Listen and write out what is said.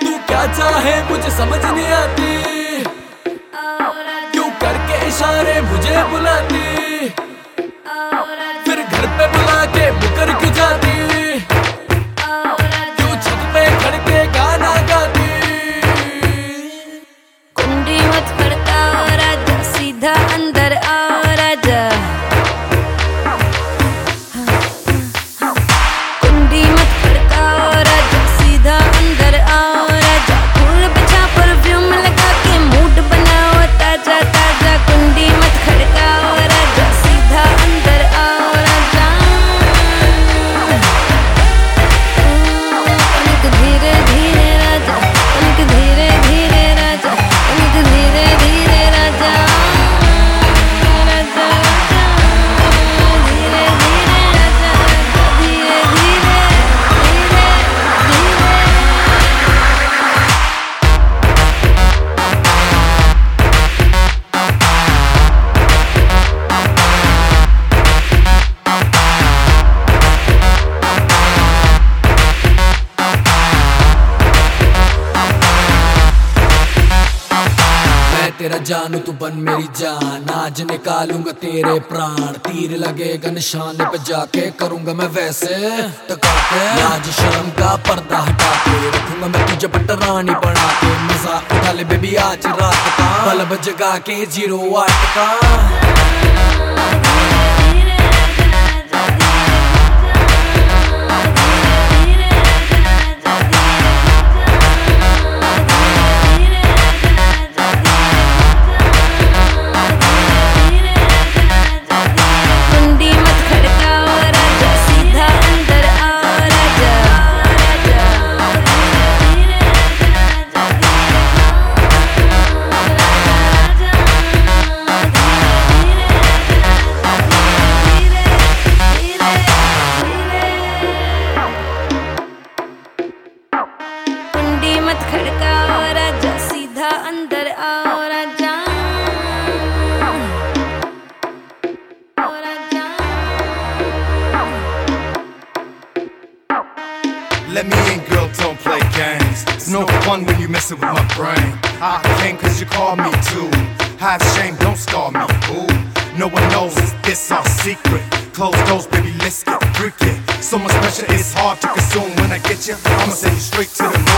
तू क्या चाहे मुझे समझ नहीं आती। क्यों करके इशारे मुझे बुलाती? तेरा जानू तू बन मेरी जान। आज निकालूँगा तेरे प्राण। तीर लगेगा निशान पे जाके करूँगा मैं वैसे। टका आज शाम का पर्दा हटा के रखूँगा मैं तुझे पटरानी बना के मज़ा उठा ले बेबी आज रात का। बल्ब जगा के ज़ीरो आठ का। Let me in, girl, don't play games. It's no fun when you messing with my brain. I came cause you called me too. Have shame, don't scar me, ooh. No one knows this our secret. Close doors, baby, let's get freaky. So much pressure, it's hard to consume. When I get you, I'ma send you straight to the moon.